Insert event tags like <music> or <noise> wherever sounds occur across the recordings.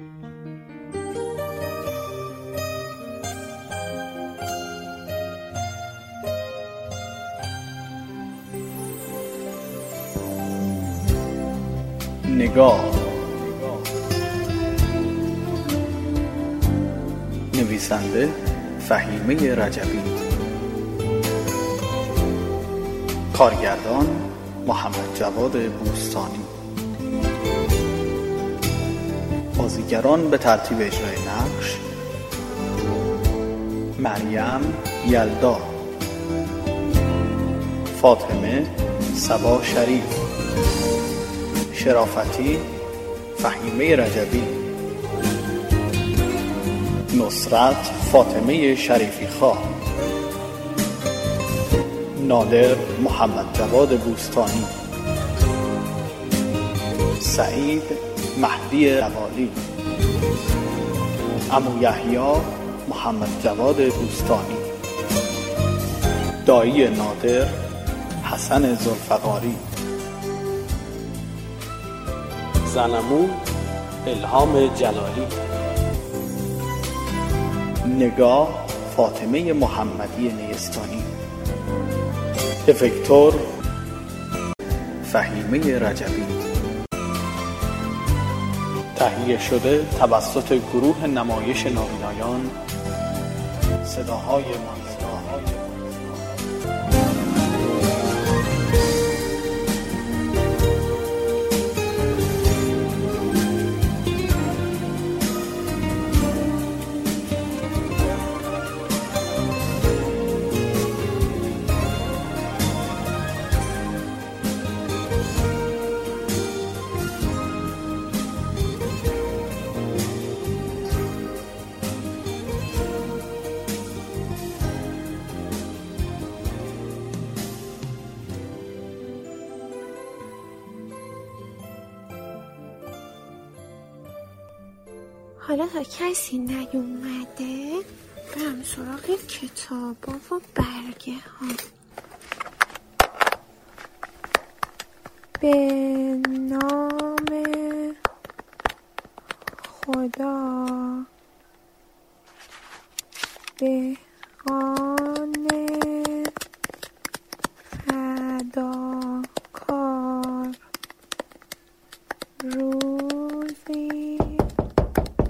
نگاه. نویسنده فهیمه رجبی. کارگردان محمد جواد بوستانی. بازیگران به ترتیب اجرای نقش مریم یلدا فاطمه سبا شریف شرافتی فهیمه رجبی نصرت فاطمه شریفی خواه نادر محمد جواد بوستانی سعید مهدی روالی. امو یحیی محمد جواد بوستانی. دایی نادر حسن زلفقاری. زنمون الهام جلالی. نگاه فاطمه محمدی نیستانی. افکتور فهیمه رجبی. تهیه شده توسط گروه نمایش نابینایان صداهای مانزداهای تا کسی نیومده؟ برم سراغ کتابا و برگه ها. به نام خدا به فداکار روزی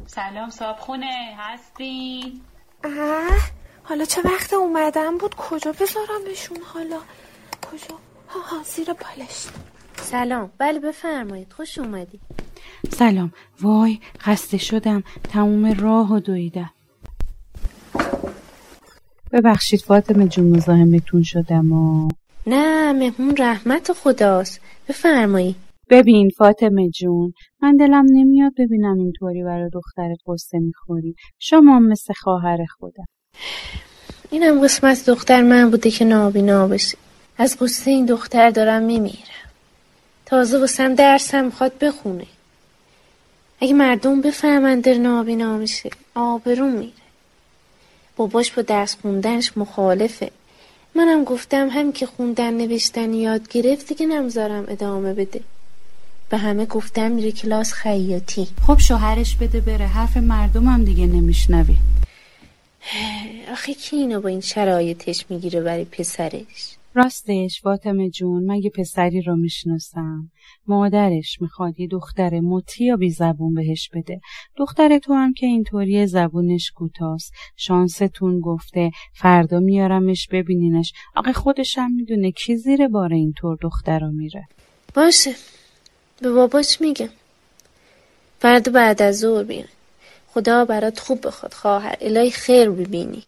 سلام صابخونه هستین؟ اه حالا چه وقت اومدن بود؟ کجا بذارمشون حالا؟ کجا؟ ها ها زیر بالشت سلام. بله بفرمایید. خوش اومدی. سلام. وای خسته شدم. تموم راه و دویدم ببخشید فاطمه جون مزاحمتون شدم و نه مهمون رحمت خداست. بفرمایید ببین فاطمه جون من دلم نمیاد ببینم اینطوری برای دخترت قصه می‌خوری. شما مثل خواهر خودم اینم قسمت دختر من بوده که نابینا بشه از قصه این دختر دارم میمیرم. تازه واسم درسم می‌خواد بخونه. اگه مردم بفهمن در نابینا میشه آبرون میره. باباش با درس خوندنش مخالفه. منم گفتم هم که خوندن نوشتن یاد گرفت دیگه نمذارم ادامه بده. به همه گفتم میره کلاس خیاطی. خب شوهرش بده بره حرف مردمم دیگه نمیشنوی. آخه کی اینو با این شرایطش می‌گیره برای پسرش؟ راستش فاطمه جون من یه پسری رو می‌شناسم. مادرش می‌خواد یه دختر مطیع یا بی زبون بهش بده. دختر تو هم که اینطوری زبونش کوتاست. شانستون گفته فردا میارمش ببینینش. آقا خودش هم می‌دونه کی زیر بار اینطور دختر رو میره. باشه. به باباش میگم فردا بعد از ظهر بیان خدا برات خوب بخواد خواهر. الهی خیر ببینی.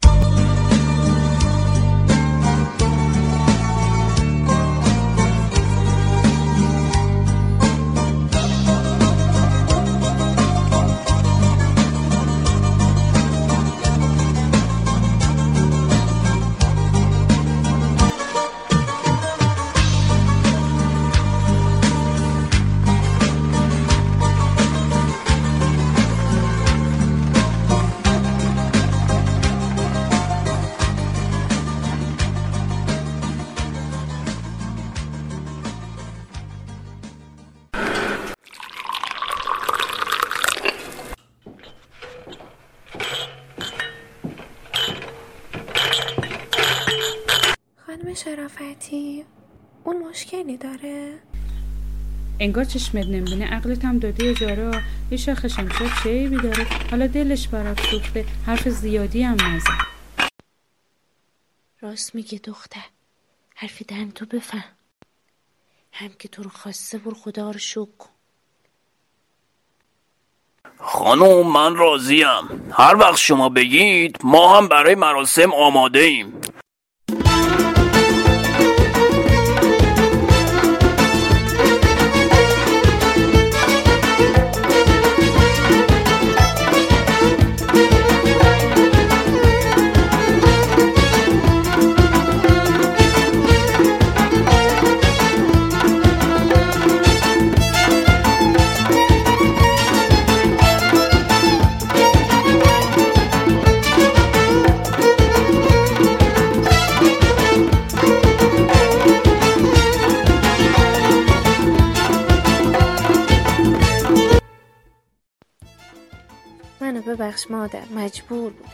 شرافتی اون مشکلی داره؟ انگار چشمت نمی‌بینه. عقلت هم دادی زارا یه شاخ شمشاد چه داره. حالا دلش برات سوخته. حرف زیادی هم نزن. راست میگه دختر. حرفی دن تو بفهم. هم که تو رو خواسته بر خدا رو شکر کن. خانم من راضیم. هر وقت شما بگید ما هم برای مراسم آماده ایم منو ببخش مادر مجبور بود.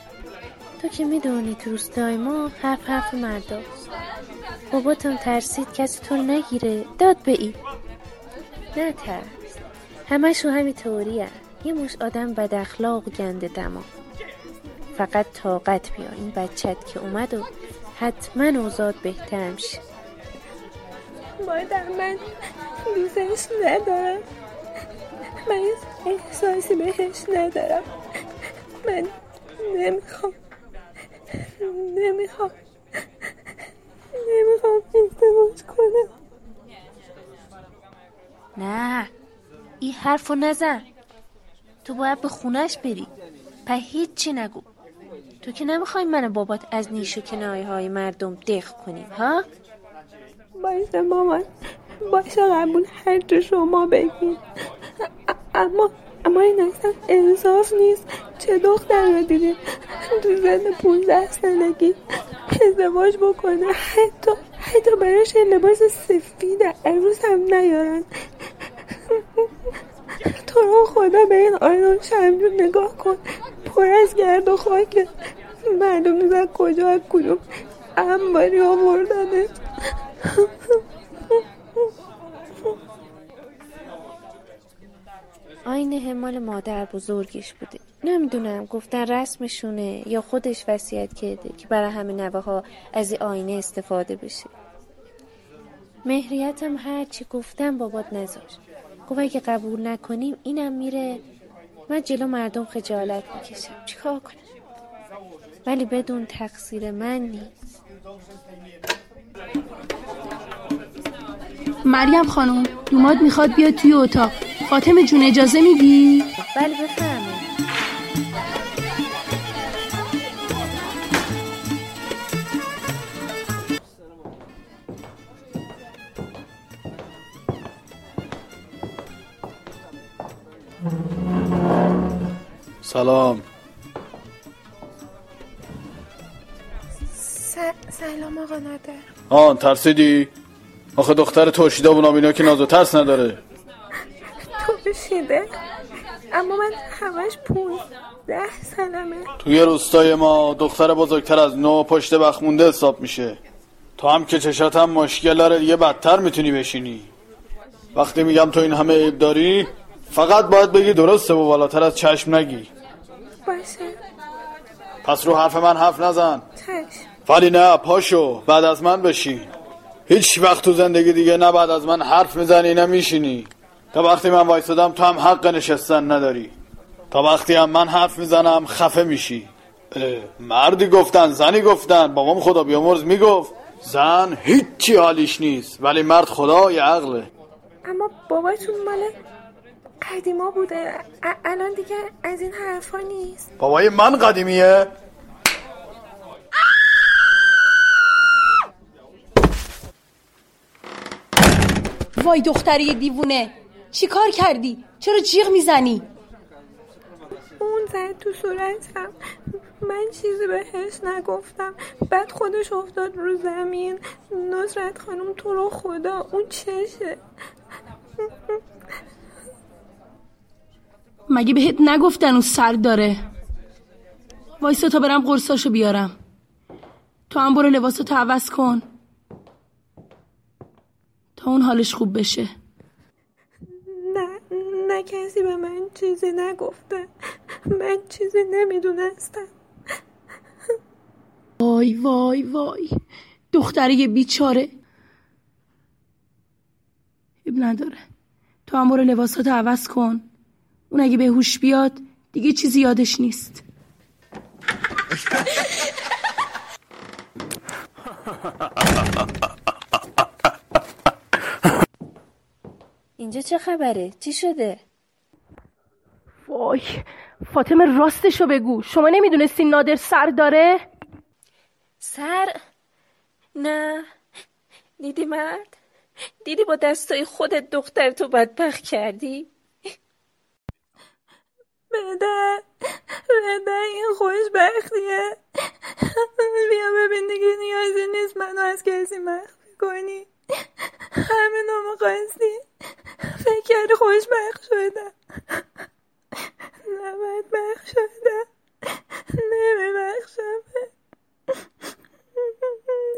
تو که می‌دونی تو روستای ما حرف حرف مرداست باباتون ترسید کسی تو نگیره. داد به این. نه ترس. همشو همین طوری یه مش آدم بد اخلاق گنده دما. فقط طاقت بیا این بچت که اومد و حتما اوزاد بهتر میشه. مادر من دوستش ندارم. من احساسی بهش ندارم. من نمی‌خوام. نمی‌خوام. نمی‌خوام ازدواج کنم. نه این حرفو نزن. تو باید به خونش بری. په هیچی نگو. تو که نمی‌خوای من و بابات از نیش و کنایه های مردم دق کنیم ها؟ باشه مامان. باشه قبول هر شما بگید اما اما این اصلا انصاف نیست چه دختر رو دیدی تو زن پونزده سالگی ازدواج بکنه. حتی حتی براش لباس سفید عروس هم نیارن. تو رو خدا به این آیدون شمجون نگاه کن. پر از گرد و خاک. مردم میزن کجا از کدوم انباری آوردنش آینه مال مادر بزرگش بوده. نمی‌دونم گفتن رسمشونه یا خودش وصیت کرده که برای همه نوه ها از این آینه استفاده بشه. مهریتم هرچی گفتم بابات نذاشت. گفت اگه قبول نکنیم اینم میره من جلو مردم خجالت می‌کشم. چیکار کنم؟ ولی بدون تقصیر من نیست. مریم خانم دوماد می‌خواد بیاد توی اتاق. فاطمه جون اجازه میدی؟ بله بفرمایید سلام س- سلام آقا نادر آن ترسیدی؟ آخه دختر ترشیده و نابینا که ناز و ترس نداره ترشیده اما من همش پونزده سالمه. توی روستای ما دختر بزرگتر از نو پشت بخمونده حساب میشه. تو هم که چشات هم مشکل داره دیگه بدتر می‌تونی بشینی. وقتی میگم تو این همه عیب داری فقط باید بگی درسته و بالاتر از چشم نگی. باشه. پس رو حرف من حرف نزن. چشم. ولی نه پاشو بعد از من بشین. هیچ وقت تو زندگی دیگه نه بعد از من حرف می‌زنی نه میشینی. تا وقتی من وایستادم تو هم حق نشستن نداری. تا وقتی هم من حرف می‌زنم خفه میشی. مردی گفتن زنی گفتن. بابام خدا بیامرز می‌گفت زن هیچی حالیش نیست ولی مرد خدای عقله. اما باباتون مال قدیما بوده. ا- الان دیگه از این حرفا نیست. بابای من قدیمیه. وای دختری دیوونه. چی کار کردی؟ چرا جیغ می‌زنی؟ اون زد تو صورتم. من چیزی بهش نگفتم. بعد خودش افتاد رو زمین. نصرت خانم تو رو خدا. اون چشه. مگه بهت نگفتن اون سر داره؟ وایسا تا برم قرصاشو بیارم. تو هم برو لباساتو عوض کن. تا اون حالش خوب بشه. کسی به من چیزی نگفته. من چیزی نمی‌دونستم. وای وای وای. دختره بیچاره. اب نداره. تو هم برو لباساتو عوض کن. اون اگه به هوش بیاد دیگه چیزی یادش نیست. اینجا چه خبره؟ چی شده؟ وای فاطمه راستشو بگو شما نمی‌دونستی نادر سر داره؟ سر؟ نه دیدی مرد؟ دیدی با دستای خودت دختر تو بدبخت کردی؟ بده بده این خوشبختیه بیا ببین دیگه نیازی نیست منو از کسی مخفی کنی همینو می‌خواستی فکر کردی خوشبخت شدم نه بدبخت شدم نمیبخشمه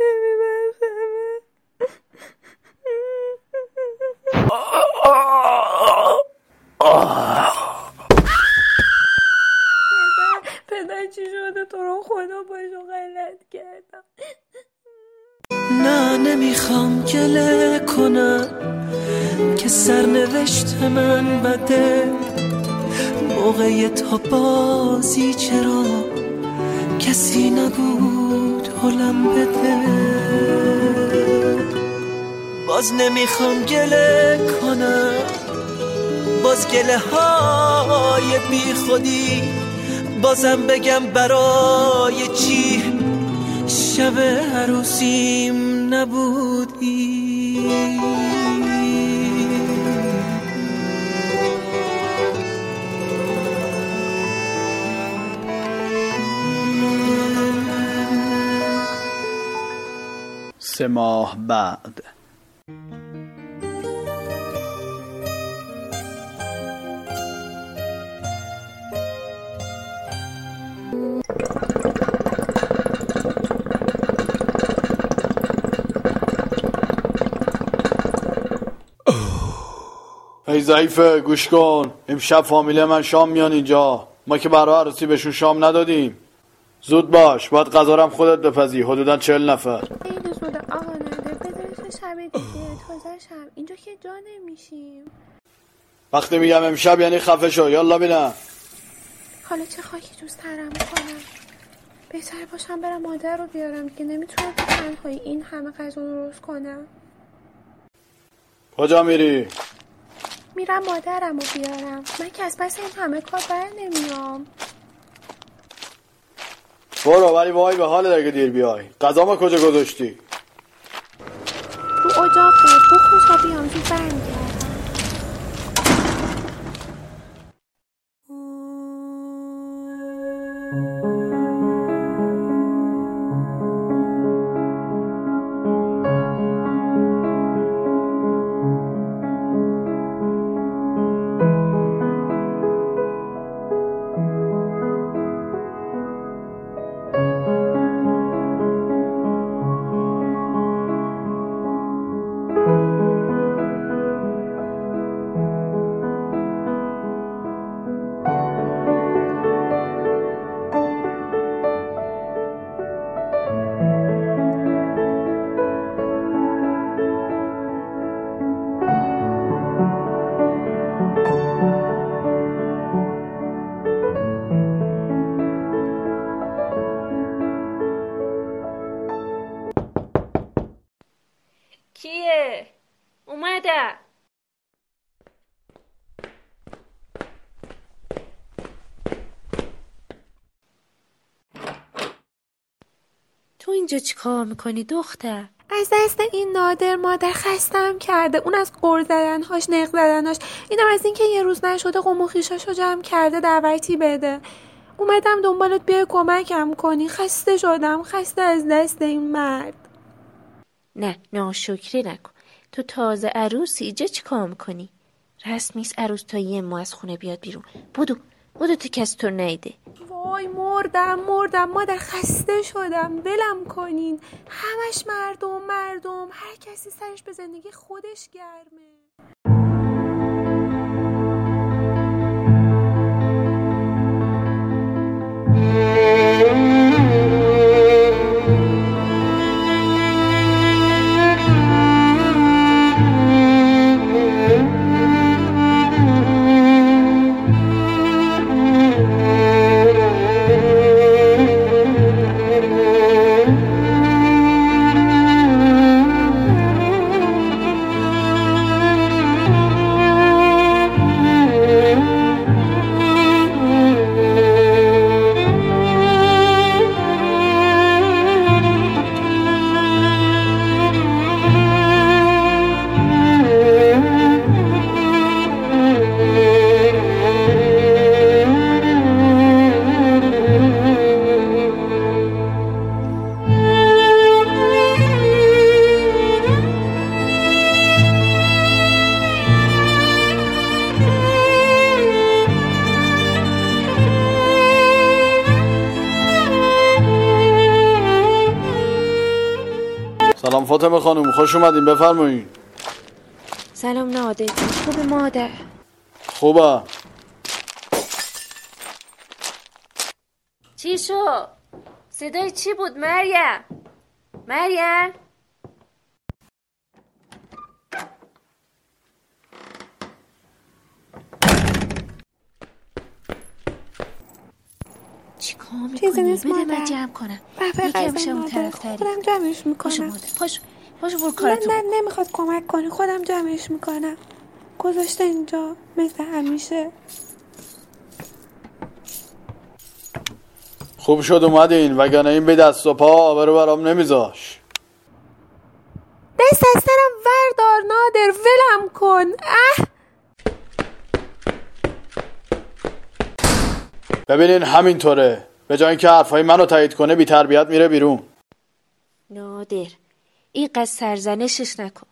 نمیبخشمه پدر پدر چی شده تو رو خدا باشو غلط کردم. نه نمی‌خوام گله کنم که سرنوشت من بده. موقع تا بازی چرا کسی نبود حلم بده؟ باز نمی‌خوام گله کنم باز گله های بی خودی بازم بگم برای چی شب عروسیم نبودی؟ سه ماه بعد. ای ضعیفه گوش کن. امشب فامیله من شام میان اینجا. ما که برای عروسی بهشون شام ندادیم. زود باش باید غذارم خودت بپزی. حدودا چهل نفر. شب اینجا که جا نمیشیم. وقتی میگم امشب یعنی خفه شو. یالا بینم حالا چه خاکی دوست ترم کنم بهتر باشم برم مادر رو بیارم دیگه نمی‌تونم تو تنهایی این همه غذا رو درست کنم. کجا میری؟ میرم مادرم رو بیارم. من که از پس این همه کار بر نمیام. برو ولی وای به حال اگه دیر بیای. غذا ما کجا گذاشتی؟ رو اجاقه Vàng اینجا چی کار می‌کنی دختر؟ از دست این نادر مادر خستم کرده. اون از قر زدنهاش نق زدنهاش. اینم از اینکه یه روز نشده قوم و جمع کرده دعوتی بده. اومدم دنبالت بیای کمکم کنی. خسته شدم. خسته از دست این مرد. نه ناشکری نکن. تو تازه عروسی اینجا چی کار می‌کنی؟ رسم نیست عروس تا یه ماه از خونه بیاد بیرون. بودو بودو تو کس تو نیده وای مردم مردم مادر خسته شدم. ولم کنین. همش مردم مردم. هر کسی سرش به زندگی خودش گرمه. فاطمه خانم خوش اومدین بفرمایین سلام نادر خوب مادر خوبه چی شو؟ صدای چی بود مریم؟ مریم؟ چیکار چیزی می‌کنی؟ بده من. جمع کنم بزن شم مادر. طرف تری خودم جمعش پاشو می‌کنم مادر پاشو پاشو برو نه کارتو نه نمی‌خواد کمک کنی. خودم جمعش می‌کنم. گذاشته اینجا مثل همیشه. خوب شد اومدین وگرنه این به دست و پا آبرو برام نمیذاش. دست از سرم وردار نادر ولم کن. اه! ببینین همینطوره. به جای اینکه حرفای منو تایید کنه بی تربیت میره بیرون. نادر اینقدر سرزنشش نکن.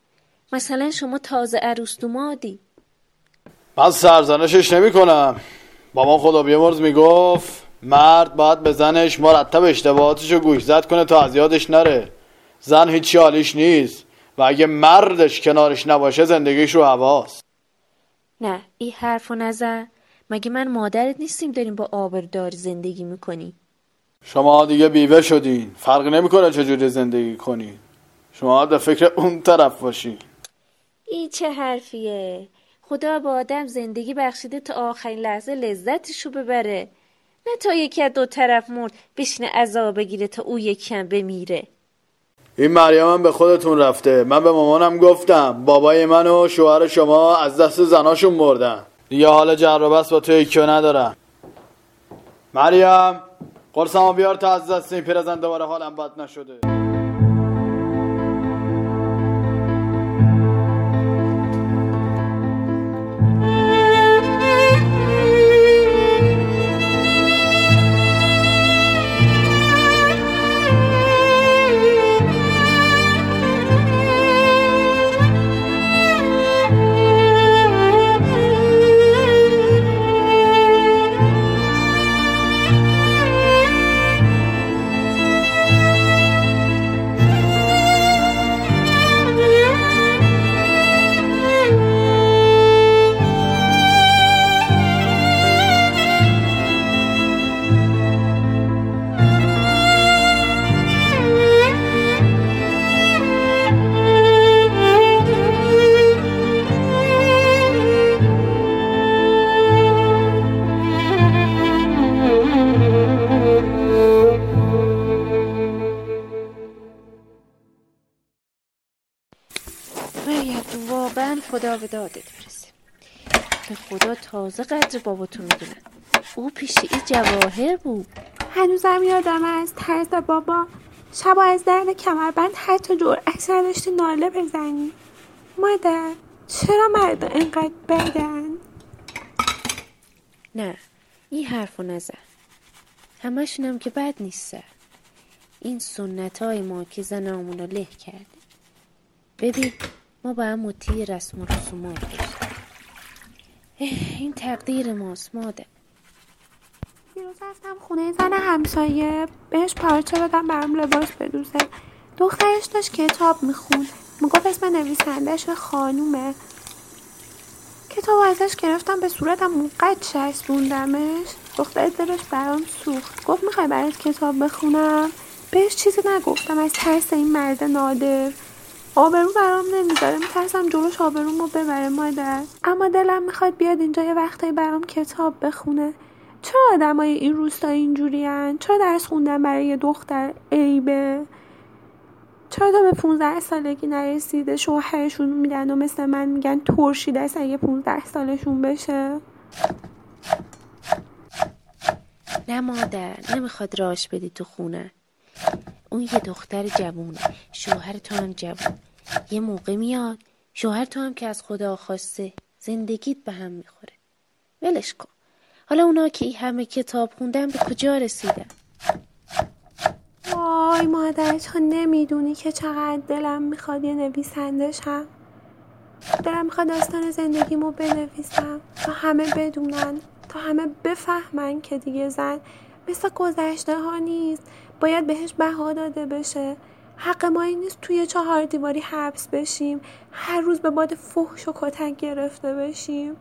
مثلا شما تازه عروس دومادی من سرزنشش نمی کنم بابا خدا بیامرز می‌گفت مرد باید به زنش مرتب اشتباهاتشو گوش زد کنه تا از یادش نره. زن هیچی حالیش نیست و اگه مردش کنارش نباشه زندگیش رو هواست. نه این حرفو نزن. مگه من مادرت نیستیم داریم با آبردار زندگی می‌کنی؟ شما دیگه بیوه شدین. فرق نمی‌کنه چجوری زندگی کنین. شما به فکر اون طرف باشین این چه حرفیه. خدا با آدم زندگی بخشیده تا آخرین لحظه لذتشو ببره. نه تا یکی از دو طرف مرد بشینه عذاب بگیره تا او یکی هم بمیره. این مریم هم به خودتون رفته. من به مامانم گفتم. بابای من و شوهر شما از دست زناشون مردن. دیگه حال جر و بس با تو یکیو ندارم. مریم قرصمو بیار تا از دست این پیرزن دوباره حالم بد نشده. تازه قدر باباتو می‌دونم او پیش این جواهر بود. هنوزم یادم از طرز بابا شبا از درد کمربند حتی جرأت نداشتی ناله بزنی. مادر چرا مردا اینقدر بدن؟ نه این حرفو نزن. همشونم که بد نیستن این سنت های ما که زنامون رو له کرده ببین ما با هم مطیع رسم و رسومات این تقدیر ماست مادر یه دیروز رفتم خونه زن همسایه بهش پارچه بدم برام لباس بدوزه. دخترش داشت کتاب می‌خوند. می‌گفت اسم نویسندهش خانومه. کتاب ازش گرفتم به صورتم موقت چسبوندمش. دختر دلش برام سوخت. گفت می‌خوای برات کتاب بخونم؟ بهش چیزی نگفتم از ترس این مرد نادر. آبرو برام نمی‌ذاره. میترسم جلوش آبرومو ببره مادر. اما دلم می‌خواد بیاد اینجا یه وقتایی برام کتاب بخونه. چرا آدمای این روستا اینجورین؟ چرا درس خوندن برای یه دختر عیبه؟ چرا تا به 15 سالگی نرسیده؟ شوهرشون میدن و مثل من میگن ترشیده است اگه 15 سالشون بشه. نه مادر نمی‌خواد راش بدی تو خونه. اون یه دختر جوونه. شوهر تو هم جوون. یه موقع میاد شوهر تو هم که از خدا خواسته زندگیت به هم می‌خوره. ولش کن. حالا اونا که این همه کتاب خوندن به کجا رسیدن؟ وای مادر تو نمی‌دونی که چقدر دلم می‌خواد یه نویسنده شم دلم می‌خواد داستان زندگیمو بنویسم تا همه بدونن تا همه بفهمن که دیگه زن مثل گذشته ها نیست. باید بهش بها داده بشه. حق ما این نیست توی چهار دیواری حبس بشیم. هر روز به باد فحش و کتک گرفته بشیم.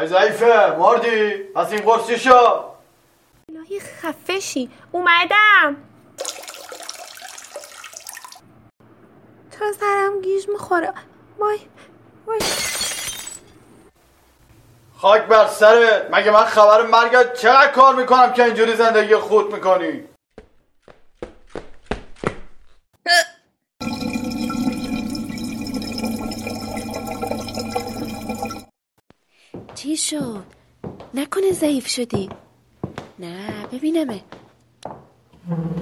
ای ضعیفه مردی؟ پس این قرصی شو. الهی خفشی. اومدم. چرا سرم گیج می‌خوره. وای وای. خاک بر سرت. مگه من خبر مرگت چقدر کار می‌کنم که اینجوری زندگی خود می‌کنی؟ چی شد؟ نکنه ضعیف شدی. نه ببینمه.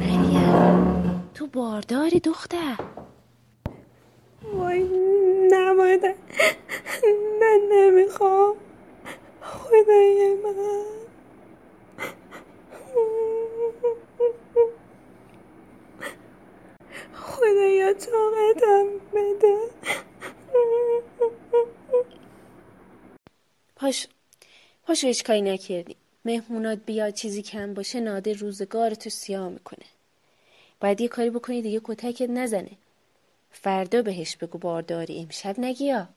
مریم تو بارداری دختر. وای نه مادر نه نمی‌خوام. خدای من خدایا طاقتم بده. پاش پاشو هیچ کاری نکردی. مهمونات بیاد چیزی کم باشه نادر روزگار تو سیاه می‌کنه. باید یه کاری بکنی دیگه کتکت نزنه. فردا بهش بگو بارداری امشب نگیا.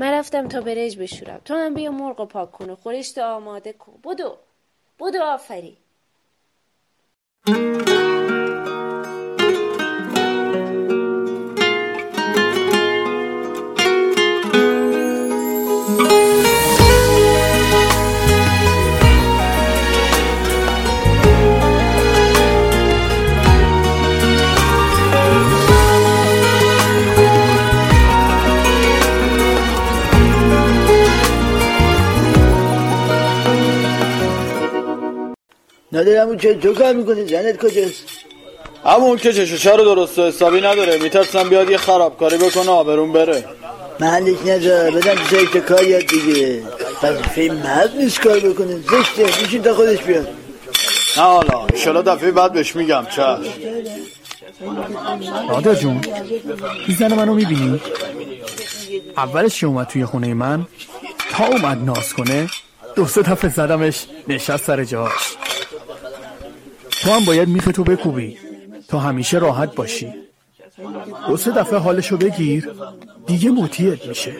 من رفتم تا برنج بشورم. تو هم بیا مرغ پاک کن و خورشت آماده کن. بدو. بدو آفری ندارم که تو کار می‌کنی زنت کجاست؟ همون که چشوچه رو درست و حسابی نداره. میترسم بیاد یه خرابکاری بکنه آبرون بره. محلش نذار بدم که کار یاد دیگه وظیفه مرد نیست کار بکنه. زشته میشین تا خودش بیاد. نه حالا انشالله دفعه بعد بهش میگم. چشم نادر جون این زن منو می‌بینی؟ اولش که اومد توی خونه من؟ تا اومد ناز کنه دو سه دفعه زدمش نشست سر جاش. تو هم باید میخ تو بکوبی. تا همیشه راحت باشی. دو سه دفعه حالشو بگیر. دیگه موتیت میشه.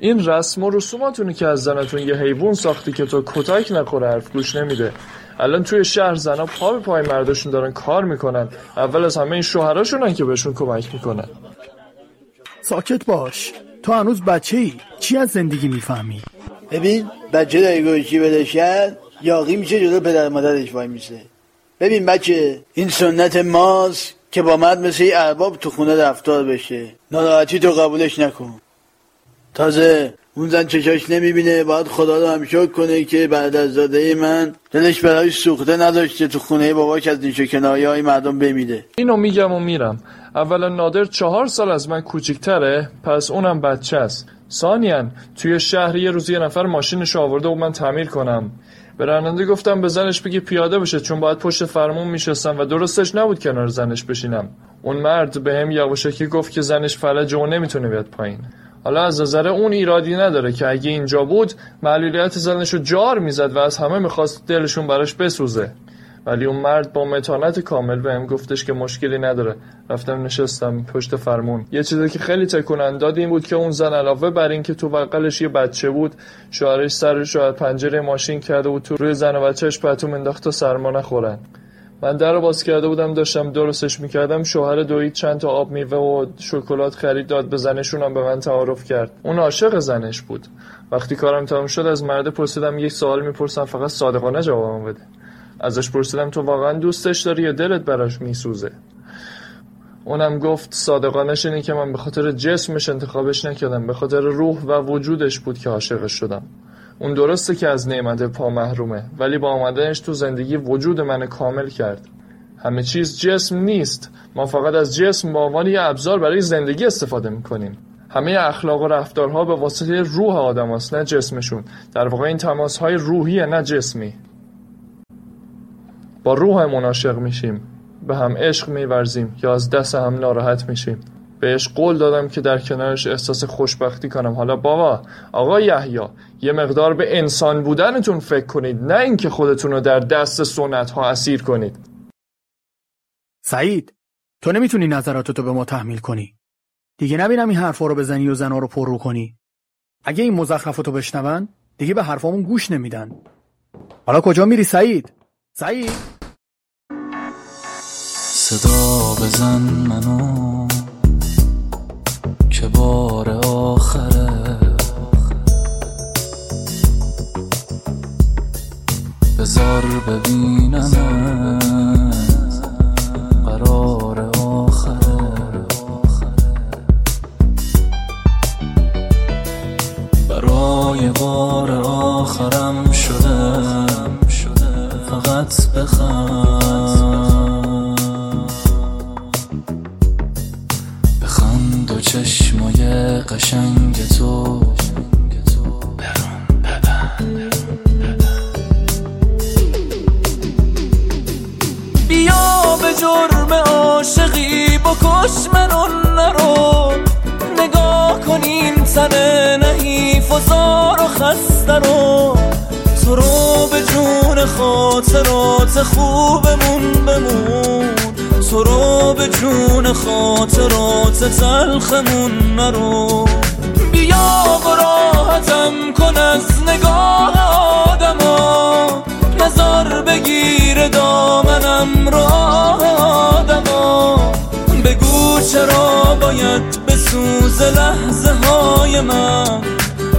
این رسم و رسوماتونی که از زنتون یه حیوان ساختی که تو کتک نخوره حرف گوش نمیده. الان توی شهر زنا پا به پای مرداشون دارن کار می‌کنن. اول از همه این شوهراشونن که بهشون کمک می‌کنن. ساکت باش. تو هنوز بچه ای چی از زندگی می‌فهمی؟ ببین بچه داری گوشی بدشن یاقی میشه جلو پدر مادرش وای میشه ببین بچه این سنت ماست که با مرد مثل یه ارباب تو خونه رفتار بشه. ناراحتی تو قبولش نکن. تازه اون زن چشاش نمی‌بینه باید خدا رو هم شکر کنه که بعد از داده من دلش برای سوخته نداشته تو خونه باباش از نیش و کنایه های مردم بمیده اینو میگم و میرم. اولا نادر چهار سال از من کوچیکتره پس اونم بچه است. ثانیا توی شهر یه روز یه نفر ماشینش آورده و من تعمیر کنم. به راننده گفتم به زنش بگی پیاده بشه چون باید پشت فرمون میشستم و درستش نبود کنار زنش بشینم. اون مرد به هم یواشکی گفت که زنش فلجه و نمی‌تونه بیاد پایین. حالا از نظر اون ایرادی نداره که اگه اینجا بود معلولیت زنش رو جار می‌زد و از همه می‌خواست دلشون براش بسوزه. ولی اون مرد با متانت کامل بهم گفتش که مشکلی نداره. رفتم نشستم پشت فرمون. یه چیزی که خیلی تکون داد این بود که اون زن علاوه بر اینکه تو بغلش یه بچه بود شوهرش سرش رو از پنجره ماشین کرده بود تو روی زن و بچهش پتوم انداخت تا سرما نخورن. من در باز کرده بودم داشتم درستش می‌کردم. شوهر دوید چند تا آب میوه و شکلات خرید داد به زنشون هم به من تعارف کرد. اون عاشق زنش بود. وقتی کارم تمام شد از مرد پرسیدم یک سوال می‌پرسم فقط صادقانه جوابم بده. ازش پرسیدم تو واقعا دوستش داری یا دلت براش میسوزه؟ اونم گفت صادقانش اینه که من به خاطر جسمش انتخابش نکردم به خاطر روح و وجودش بود که عاشقش شدم. اون درسته که از نعمت پا محرومه ولی با آمدنش تو زندگی وجود من کامل کرد. همه چیز جسم نیست. ما فقط از جسم به عنوان یه ابزار برای زندگی استفاده می‌کنیم. همه اخلاق و رفتارها به واسطه روح آدم هست نه جسمشون. در واقع این تماس های روحیه نه جسمی. با روح عاشق میشیم. به هم عشق میورزیم. یا از دست هم ناراحت میشیم. بهش قول دادم که در کنارش احساس خوشبختی کنم. حالا بابا آقا یحیی یه مقدار به انسان بودنتون فکر کنید. نه اینکه خودتون رو در دست سنت ها اسیر کنید. سعید تو نمی‌تونی نظراتتو به ما تحمیل کنی. دیگه نبینم این حرفا رو بزنی و زنا رو پر رو کنی. اگه این مزخرفاتو بشنون دیگه به حرفامون گوش نمیدن. حالا کجا میری سعید؟ سعید؟ صدا بزن منو که بار آخره بزار ببینم قرار آخره برای بار آخرم شده فقط بخند. چشمای قشنگ تو. بیا به جرم عاشقی بکش منو نرو. نگاه کن این تن نحیف و زار و خسته رو. تو رو به جون خاطرات خوبمون بمون. تو رو به جون خاطرات تلخمون نرو. بیا و راحتم کن از نگاه آدما. نظر بگیر دامنم رو آدما. بگو چرا باید بسوز لحظه های من.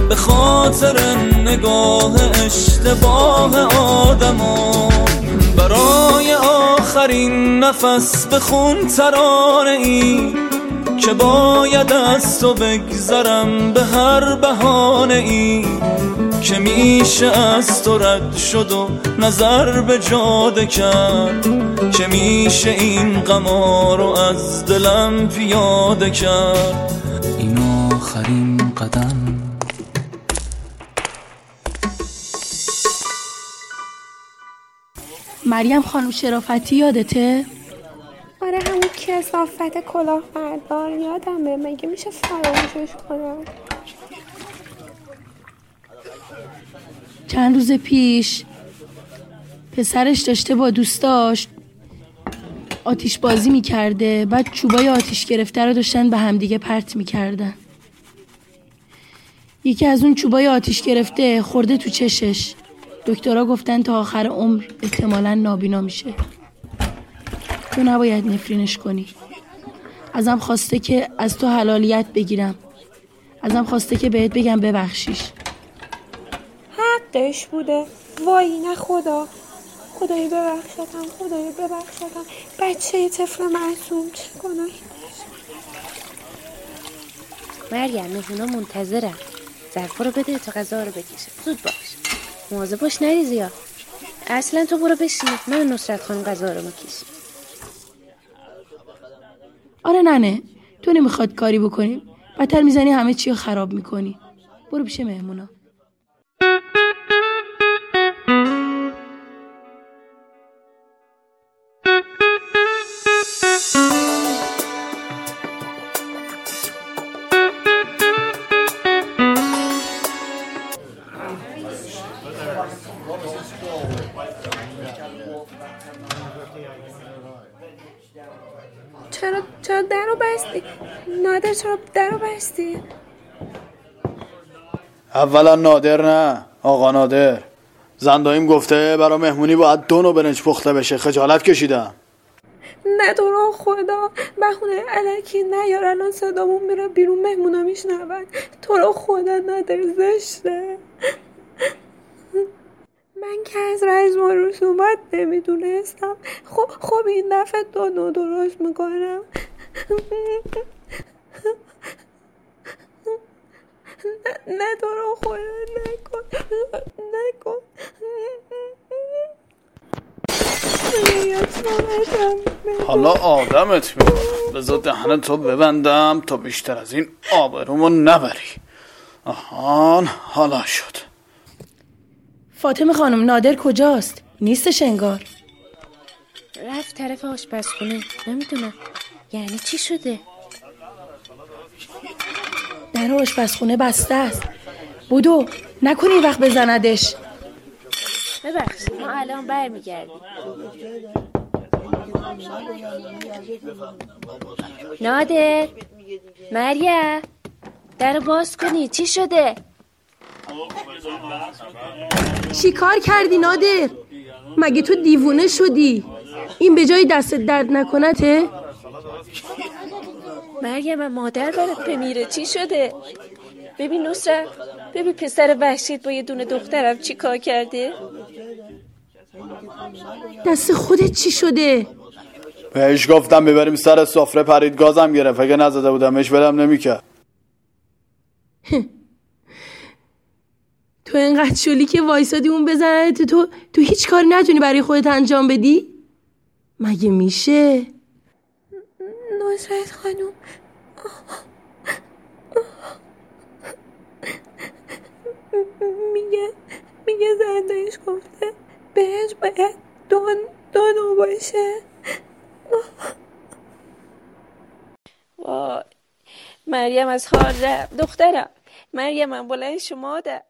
به خاطر نگاه اشتباه آدما. برای آخرین نفس بخون ترانه ای که باید از تو بگذرم به هر بهانه ای که میشه از تو رد شد و نظر به جاده کرد که میشه این غما رو از دلم پیاده کرد. این آخرین قدم مریم خانم شرافتی یادته؟ آره همون کسافت کلاهبردار یادمه. مگه میشه فراموشش کنم؟ چند روز پیش پسرش داشته با دوستاش آتیش بازی می‌کرده. بعد چوبای آتیش گرفته رو داشتن به همدیگه پرت می‌کردن. یکی از اون چوبای آتیش گرفته خورده تو چشش. دکترها گفتن تا آخر عمر احتمالا نابینا میشه. تو نباید نفرینش کنی. ازم خواسته که از تو حلالیت بگیرم. ازم خواسته که بهت بگم ببخشیش. حقش بوده. وای نه خدا. خدای ببخشتم خدای ببخشتم. بچه طفل معصوم چه گناهی مریم مهمونا منتظرم ظرفا رو بده تا غذا رو بکشه. زود باش. مواظب باش نریزی ها اصلا تو برو بشین. من نصرت خانم غذا رو می‌کشیم. آره ننه. تو نمی‌خواد کاری بکنیم بدتر می‌زنی همه چی رو خراب می‌کنی. برو پیش مهمونا. اولا نادر نه آقا نادر. زنداییم گفته برا مهمونی باید دو نوع برنج پخته بشه. خجالت کشیدم. نه تو رو خدا بخونه علکی نیار الان صدامون میره بیرون مهمونا میشنون. تو رو خدا نادر زشته. من که از رئیس ما رسومات نمی‌دونستم. خب خب این دفعه دو نو درست می‌کنم. نه, تو رو خدا نکن نکن. حالا آدمت می‌کنم بذار دهن تو ببندم تا بیشتر از این آبرومو نبری. آهان حالا شد. فاطمه خانم نادر کجاست؟ نیستش انگار. رفت طرف آشپزخونه. نمی‌دونم. یعنی چی شده؟ در آشپزخونه بسته است. بودو نکنی وقت بزندش. ببخشید ما الان برمیگردیم. نادر مریم در باز کنی چی شده؟ چی کار کردی نادر؟ مگه تو دیوونه شدی؟ این به جای دست درد نکنته؟ مریم مادر برات بمیره. چی شده؟ ببین نصرت ببین پسر وحشیت با یه دونه دخترم چی کار کرده؟ دست خودت چی شده؟ بهش گفتم ببریم سر سفره پرید گازم گرفت. اگه نزده بودمش ولم نمی‌کرد. تو انقدر شلی که وایسادی اون بزنه تو, تو تو هیچ کاری نتونی برای خودت انجام بدی؟ مگه میشه؟ نصرت خانوم میگه میگه زندهش گفته بهش باید دون دونو باشه. وای مریم از رفت. دخترم مریم من بلند شما ده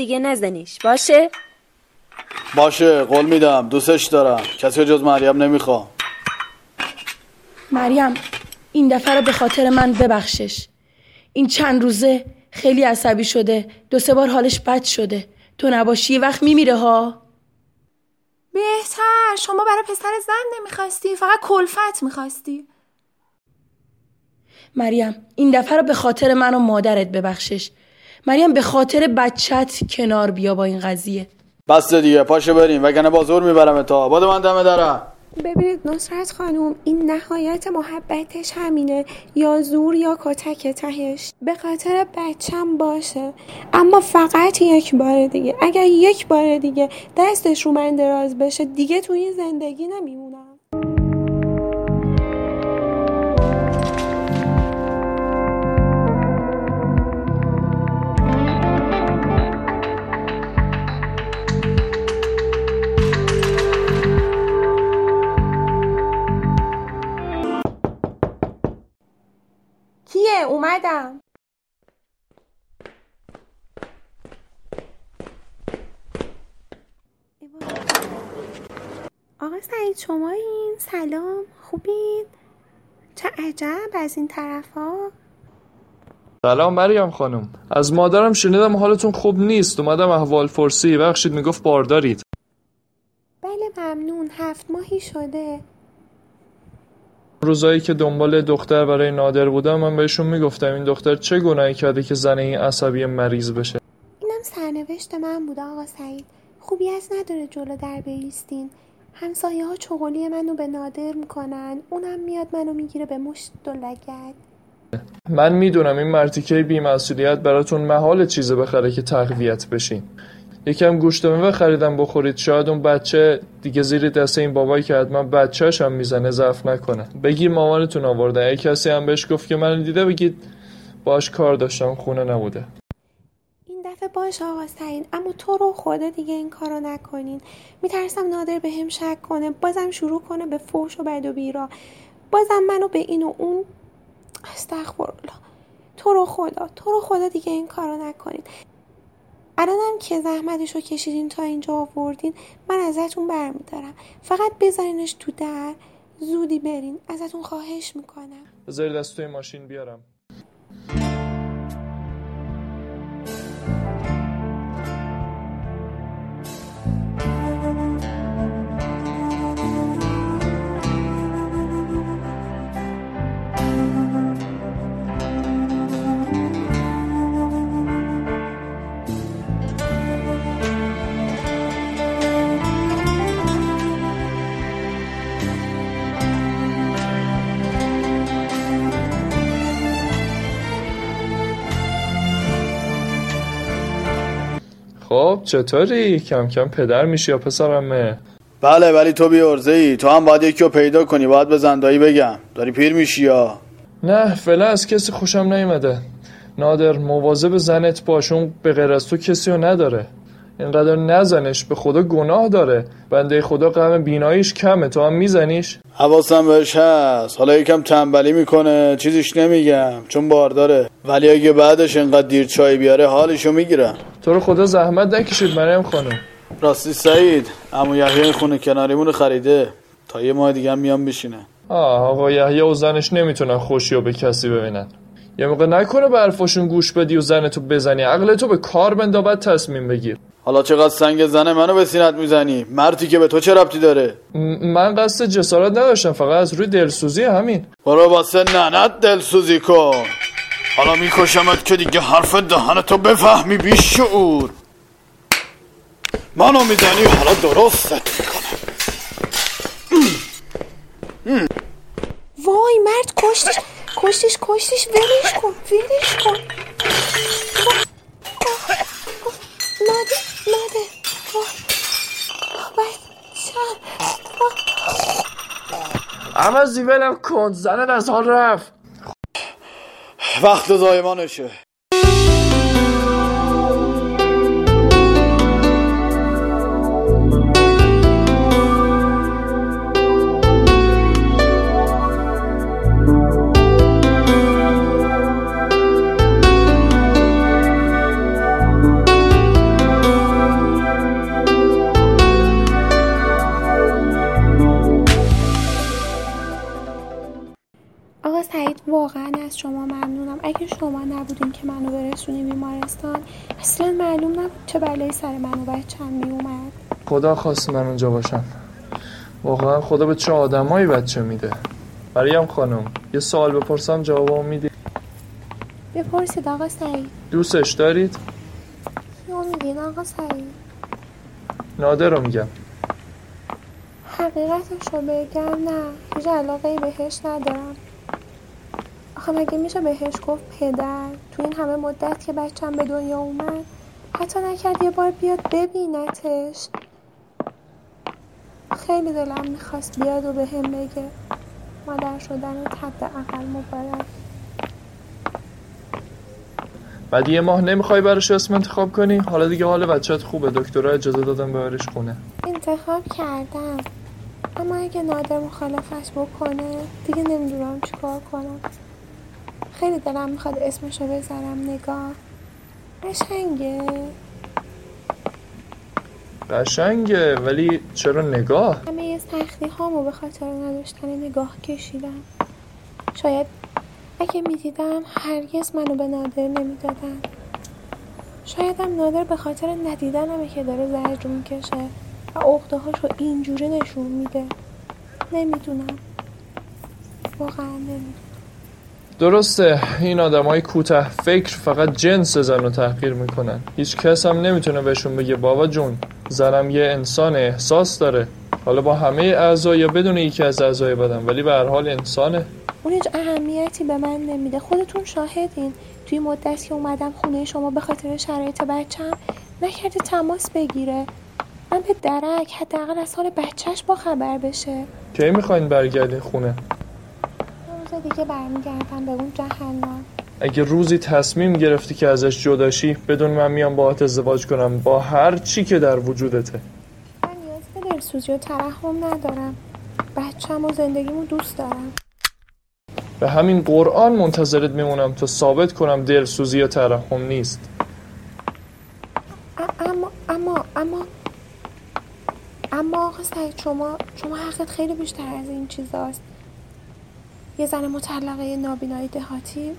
دیگه نزنیش. باشه؟ باشه قول میدم. دوستش دارم. کسی جز مریم نمی‌خوام. مریم این دفعه رو به خاطر من ببخشش. این چند روزه خیلی عصبی شده. دو سه بار حالش بد شده. تو نباشی یه وقت میمیره ها. بهتر. شما برای پسر زن نمی‌خواستی فقط کلفت می‌خواستی. مریم این دفعه رو به خاطر من و مادرت ببخشش. مریم به خاطر بچت کنار بیا با این قضیه. بس دیگه پاشو بریم وگرنه با زور می‌برم تا. باد من دمه دارم. ببینید نصرت خانوم این نهایت محبتش همینه. یا زور یا کتک تهش. به خاطر بچم باشه. اما فقط یک بار دیگه. اگر یک بار دیگه دستش رو من دراز بشه دیگه تو این زندگی نمیمونم. اومدم. آقا سعید شما این سلام. خوبید چه عجب از این طرف ها سلام مریم خانم. از مادرم شنیدم حالتون خوب نیست. اومدم احوال پرسی. بخشید می‌گفت باردارید. بله ممنون. هفت ماهی شده. روزایی که دنبال دختر برای نادر بودم من بهشون می‌گفتم این دختر چه گناهی کرده که زن این عصبی مریض بشه؟ اینم سرنوشت من بوده آقا سعید. خوبی از نداره جلو در بیستین همسایه ها چغلی منو به نادر می‌کنن. اونم میاد منو می‌گیره به مشت و لگد. من می‌دونم این مرتیکه بیمسئولیت براتون محال چیزی بخره که تقویت بشین. یکم گوشت میوه خریدم بخورید شاید اون بچه دیگه زیر دست این بابایی که حتما بچهش هم می‌زنه ضعف نکنه. بگیر مامانتون آورده اگه کسی هم بهش گفت که من دیده بگید باش کار داشتم خونه نبوده. این دفعه باش آقا سعید اما تو رو خدا دیگه این کارو نکنین. میترسم نادر به هم شک کنه بازم شروع کنه به فوش و بد و بیرا. بازم منو به این و اون استغفرالله. تو رو خدا تو رو خدا دیگه این کارو نکنین. الانم که زحمتش رو کشیدین تا اینجا آوردین من ازتون برمیدارم. فقط بذارینش تو در زودی برین ازتون خواهش می‌کنم. بذاری دست توی ماشین بیارم. خب چطوری؟ کم کم پدر میشی یا پسرمه؟ بله ولی تو بی ارزه ای تو هم باید یکی رو پیدا کنی. باید به زندایی بگم. داری پیر میشی یا؟ نه فعلا از کسی خوشم نیومده. نادر مواظب زنت باش. اون به غیر از تو کسی رو نداره. اینقدر نزنش. به خدا گناه داره. بنده خدا غم بیناییش کمه. تو هم میزنیش؟ حواسم بهش هست. حالا یکم تنبلی می‌کنه. چیزیش نمیگم. چون بارداره. ولی اگه بعدش اینقدر دیر چای بیاره حالشو می‌گیرم. تو رو خدا زحمت نکشید مریم خانم. راستی سعید امو یحیی خونه کناریمون خریده. تا یه ماه دیگه هم میام بشینه. آه آقا یحیی و زنش نمی‌تونن خوشی رو به کسی ببینن. یه موقع نکنه به حرفاشون گوش بدی و زنتو بزنی. عقل تو به کار بندا بعد تصمیم بگیر. حالا چقدر سنگ زنه منو به سینت می‌زنی؟ مردی که به تو چه ربطی داره؟ م- من قصد جسارت نداشتم فقط از روی دلسوزی همین. برو واسه ننت دلسوزی کن. حالا میکشمت که دیگه حرف دهنتو بفهمی بیشعور. منو می‌زنی حالا درستت می‌کنم. وای مرد کشتیش کشتیش کشتیش ولش کن ولش کن. ناده ناده اما زیولم کن زنت از حال رفت. وقت زایمانشه واقعا از شما ممنونم. اگه شما نبودین که منو برسونی بیمارستان اصلا معلوم نبود چه بلایی سر من و بچم میومد خدا خواست من اونجا باشم. واقعا خدا به چه آدمایی بچه میده. مریم خانم یه سوال بپرسم جوابم میدی؟ بپرسید آقا سعید. دوستش دارید؟ کیو میگین آقا سعید؟ نادر رو میگم. حقیقتش رو بگم نه هیچ علاقه بهش ندارم. آخه مگه میشه بهش گفت پدر. تو این همه مدت که بچم به دنیا اومد حتی نکرد یه بار بیاد ببینتش. خیلی دلم می‌خواست بیاد و به هم بگه. مادر شدن تبد اقل مبارک. بعد یه ماه نمی‌خوای براش اسم انتخاب کنی؟ حالا دیگه حال بچت خوبه. دکترها اجازه دادن ببرش خونه. انتخاب کردم. اما اگه نادر مخالفت بکنه دیگه نمی‌دونم چیکار کنم. خیلی دلم می‌خواد اسمشو بذارم نگاه. قشنگه. قشنگه ولی چرا نگاه؟ همه سختی هامو به خاطر نداشتن نگاه کشیدم. شاید اگه می‌دیدم هرگز منو به نادر نمی‌دادن. شایدم نادر به خاطر ندیدنمه که داره زجر می‌کشه و عقده هاشو اینجوری نشون میده. نمی‌دونم. واقعا نمی‌دونم. درسته این آدم های کوته فکر فقط جنس زن رو تحقیر می‌کنن. هیچ کس هم نمی‌تونه بهشون بگه بابا جون زنم یه انسان احساس داره. حالا با همه اعضا یا بدون یکی از اعضای بدن ولی به هر حال انسانه. اون هیچ اهمیتی به من نمیده. خودتون شاهدین. توی مدت که اومدم خونه شما به خاطر شرایط بچم نکرده تماس بگیره. من به درک حداقل از حال بچهش با خبر بشه. کی می‌خواین برگردین خونه؟ روز دیگه برمیگردم به اون جهنم. اگه روزی تصمیم گرفتی که ازش جداشی بدون من میام باهات ازدواج کنم. با هر چی که در وجودته. من نیاز به دلسوزی و ترحم ندارم. بچم و زندگیمو دوست دارم. به همین قرآن منتظرت میمونم تا ثابت کنم دلسوزی یا ترحم نیست. اما اما اما اما آقا سعید شما شما حقت خیلی بیشتر از این چیزاست. یه زن مطلقه نابینایی دهاتی؟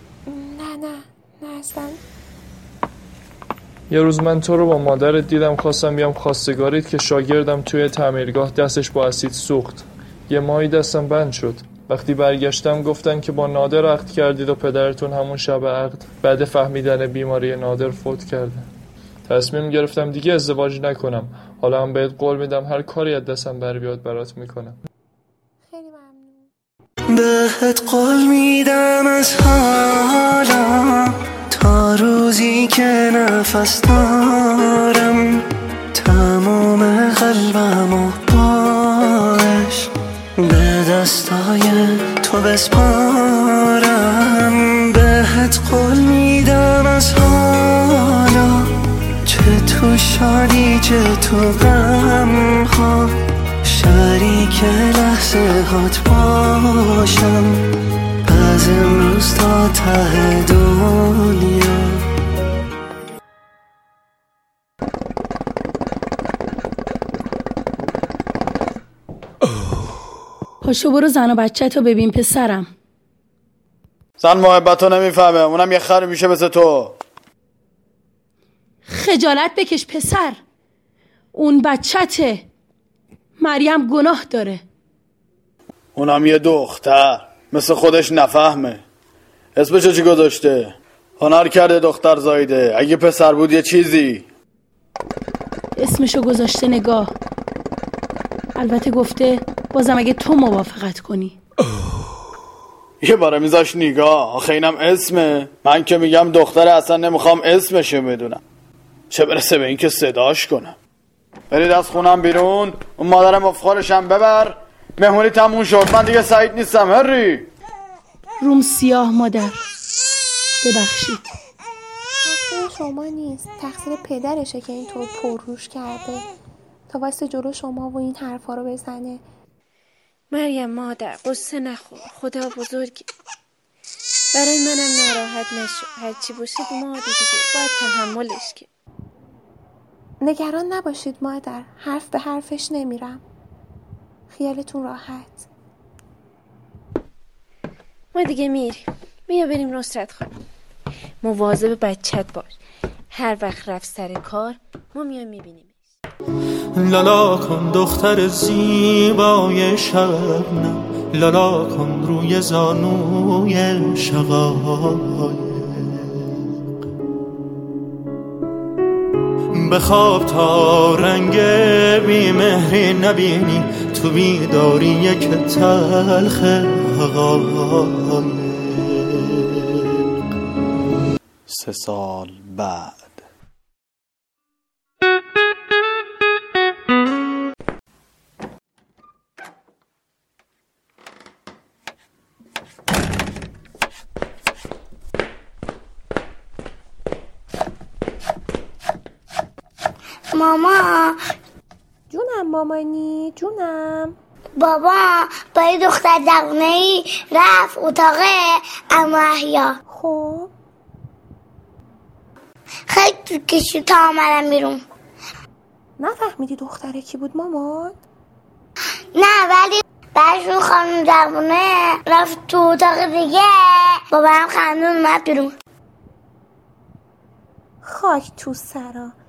نه نه نه اصلا. یه روز من تو رو با مادرت دیدم خواستم بیام خواستگاریت که شاگردم توی تعمیرگاه دستش با اسید سوخت. یه ماهی دستم بند شد. وقتی برگشتم گفتن که با نادر عقد کردید و پدرتون همون شب عقد. بعد فهمیدن بیماری نادر فوت کرده. تصمیم گرفتم دیگه ازدواج نکنم. حالا هم بهت قول میدم هر کاری از دستم بر بیاد برات می‌کنم. بهت قول میدم از حالا تا روزی که نفس دارم تمام قلبم و باش به دستای تو بسپارم. بهت قول میدم از حالا چه تو شادی چه تو غم ها شریک لحظه هات باشم. از امروز تا ته دنیا. پاشو برو زن و بچه تو ببین پسرم. زن محبت رو نمی‌فهمه. اونم یه خر میشه مثل تو. خجالت بکش پسر. اون بچته مریم گناه داره. اونم یه دختر. مثل خودش نفهمه. اسمشو چی گذاشته؟ هنر کرده دختر زایده. اگه پسر بود یه چیزی. اسمشو گذاشته نگاه. البته گفته بازم اگه تو موافقت کنی. یه باره میذاش نگاه. آخه اینم اسمه. من که میگم دختر اصلا نمی‌خوام اسمشو بدونم. چه برسه به اینکه صداش کنم. برید از خونم بیرون. اون مادرم افخارشم ببر. مهمونی تموم شد. من دیگه سعید نیستم. هری. روم سیاه مادر. ببخشید. تقصیر شما نیست. تقصیر پدرشه که اینطور پرروش کرده. تا واسه جلو شما و این حرفا رو بزنه. مریم مادر قصه نخور خدا بزرگ. برای منم ناراحت نشو. هرچی باشید ما دیگه باید تحملش کرد نگران نباشید مادر. حرف به حرفش نمیرم. خیالتون راحت. ما دیگه میریم. بیا بریم نصرت خانم. مواظب بچت باش. هر وقت رفت سر کار ما میایم می‌بینیم لالا کن دختر زیبای شبنم. لالا کن روی زانوی شقایق بخواب تا رنگ بیمهری نبینی. تو بیداری یک تلخ حقایق سه سال بعد. ماما. جونم مامانی جونم. بابا با یه دختر دوونه ای رفت اتاق اما احیا خب. خیلی تو کشید تا آمدم بیرون. نفهمیدی دختره کی بود مامان؟ نه ولی بعدشون خانم جوونه رفت تو اتاق دیگه. بابا هم خندون اومد بیرون. خاک تو سرا.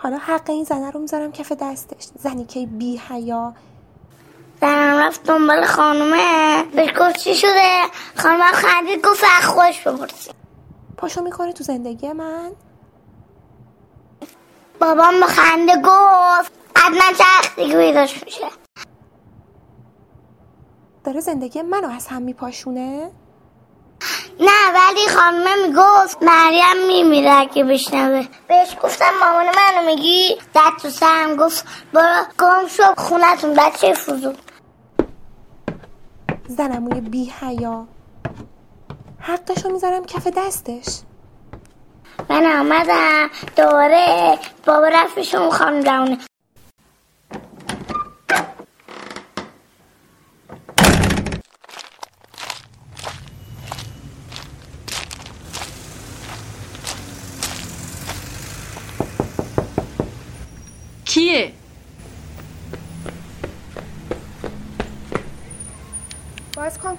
حالا حق این زنه رو می‌ذارم کف دستش. زنی که بی حیا. زنم رفت دنبال خانومه. بهش گفت چی شده؟ خانومه هم خندید گفت از خوش بپرسی. پاشو می‌کنه تو زندگی من. بابام با خنده گفت حتما چرخ پیداش میشه؟ داره زندگی منو از هم میپاشونه؟ نه ولی خانومه می‌گفت مریم میمیره که بشنوه. بهش گفتم مامان منو میگی؟ دد تو سرم گفت برو گم شو خونتون بچه فضول زنموی بی حیا. حقشو می‌ذارم کف دستش. من آمدم دوباره بابا رفت پیش اون خانم جوونه.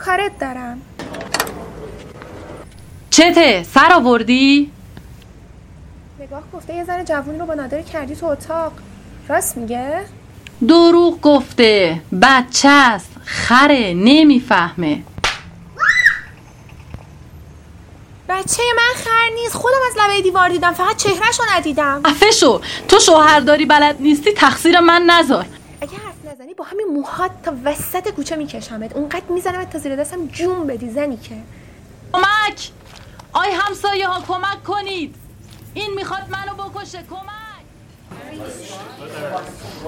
کارت دارم. چته؟ سر آوردی؟ نگاه گفته یه زن جوونی رو با نادر کردی تو اتاق. راست میگه؟ دروغ گفته. بچه است. خره نمی‌فهمه. بچه من خر نیست. خودم از لبه دیوار دیدم. فقط چهرهشو ندیدم. افشو تو شوهرداری بلد نیستی تقصیر من نذار. با همین موهات تا وسط کوچه میکشمت. اونقدر میزنمت تا زیر دستم جون بدی زنی که. کمک! آی همسایه ها کمک کنید! این می‌خواد منو بکشه کمک!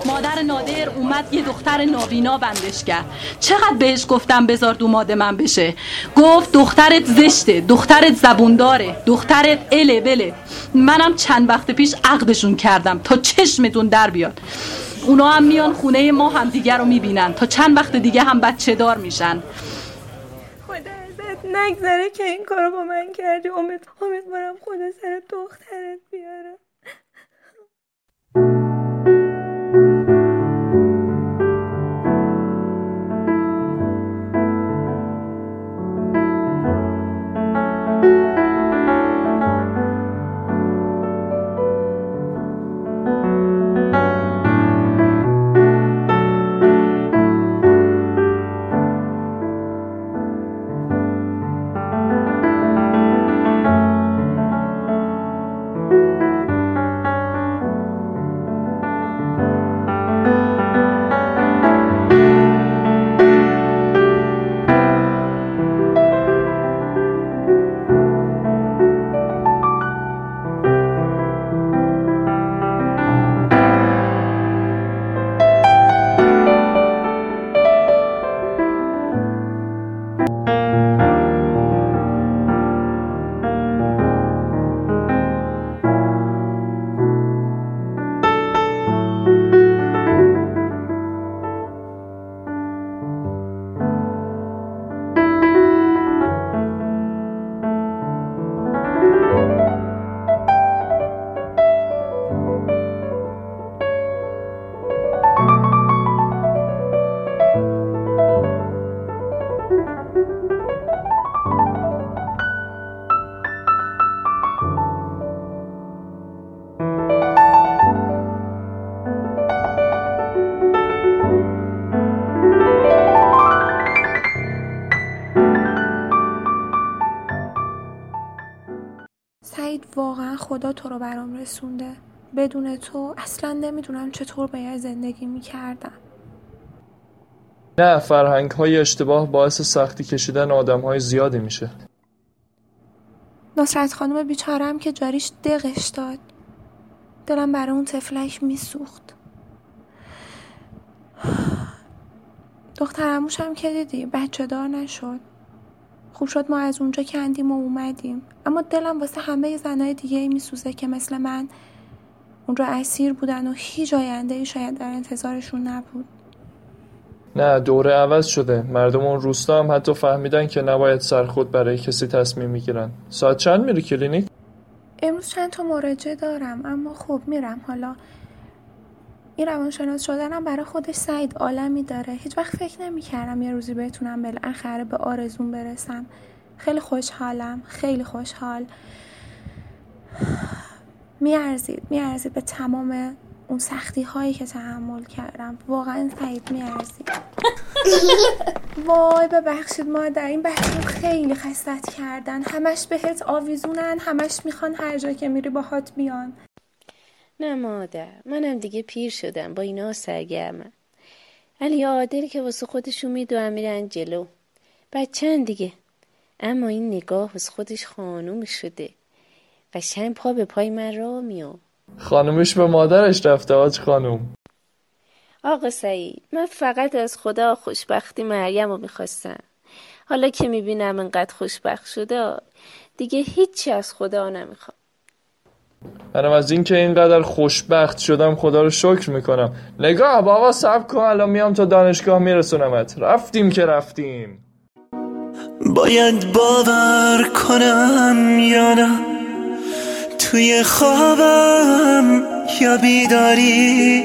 مادر نادر اومد یه دختر نابینا بندش کرد. چقدر بهش گفتم بذار دوماد من بشه؟ گفت دخترت زشته دخترت زبونداره دخترت اله بله. منم چند وقت پیش عقدشون کردم تا چشمتون در بیاد. اونا هم میان خونه ما هم دیگر رو می‌بینن. تا چند وقت دیگه هم بچه دار میشن. نگذره که این کارو با من کردی. امید امیدوارم خدا سر دخترت بیاره سعید واقعا خدا تو رو برام رسونده. بدون تو اصلا نمی‌دونم چطور باید زندگی می‌کردم. نه فرهنگ های اشتباه باعث سختی کشیدن آدم های زیادی میشه. نصرت خانم بیچارم که جاریش دقش داد. دلم برای اون تفلک میسوخت. <sighs> دخترموش هم که دیدی بچه دار نشد. خوب شد ما از اونجا کندیم و اومدیم. اما دلم واسه همه زنای دیگه ای میسوزه که مثل من اونجا اسیر بودن و هیچ آینده ای شاید در انتظارشون نبود. نه دوره عوض شده. مردم اون روستا هم حتی فهمیدن که نباید سرخود برای کسی تصمیم می‌گیرن. ساعت چند میری کلینیک؟ امروز چند تا مراجعه دارم اما خوب میرم. حالا این روانشناس شدنم برای خودش سعید عالمی داره. هیچ وقت فکر نمی‌کردم یه روزی بتونم بالاخره به آرزون برسم. خیلی خوشحالم. خیلی خوشحال. میارزید میارزید به تمام اون سختی هایی که تحمل کردم. واقعا سعید میارزید. <laughs> وای ببخشید مادر این بچه خیلی خستت کردن. همش بهت آویزونن همش می‌خوان هر جا که میری باهات بیان. نه مادر منم دیگه پیر شدم. با اینا سرگرمم علی عادلی که واسه خودشون می‌دونم میرن جلو بچن دیگه. اما این نگاه واسه خودش خانوم شده. قشنگ پا به پای من را میام خانومش به مادرش رفته آج خانوم. آقا سعید من فقط از خدا خوشبختی مریم رو می‌خواستم. حالا که می‌بینم انقدر خوشبخت شده دیگه هیچی از خدا نمی‌خوام. منم از اینکه اینقدر خوشبخت شدم خدا رو شکر می‌کنم. نگاه بابا سب کن الان میام تا دانشگاه میرسونمت. رفتیم که رفتیم. باید باور کنم یا نه؟ توی خوابم یا بیداری؟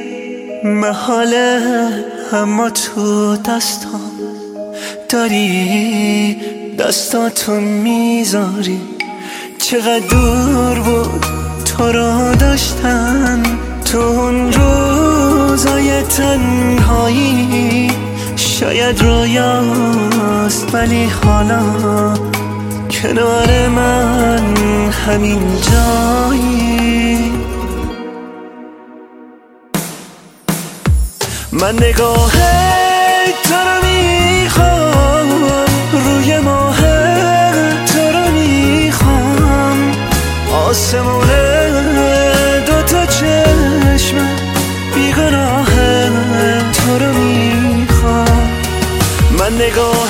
محاله اما تو دستام. داری دستاتو می‌ذاری. چقدر دور بود تو را داشتن تو اون روزای تنهایی. شاید رویاست ولی حالا کنار من همین جایی. من نگاه تو رو می‌خوام روی ماه تو رو می‌خوام. آسمونه go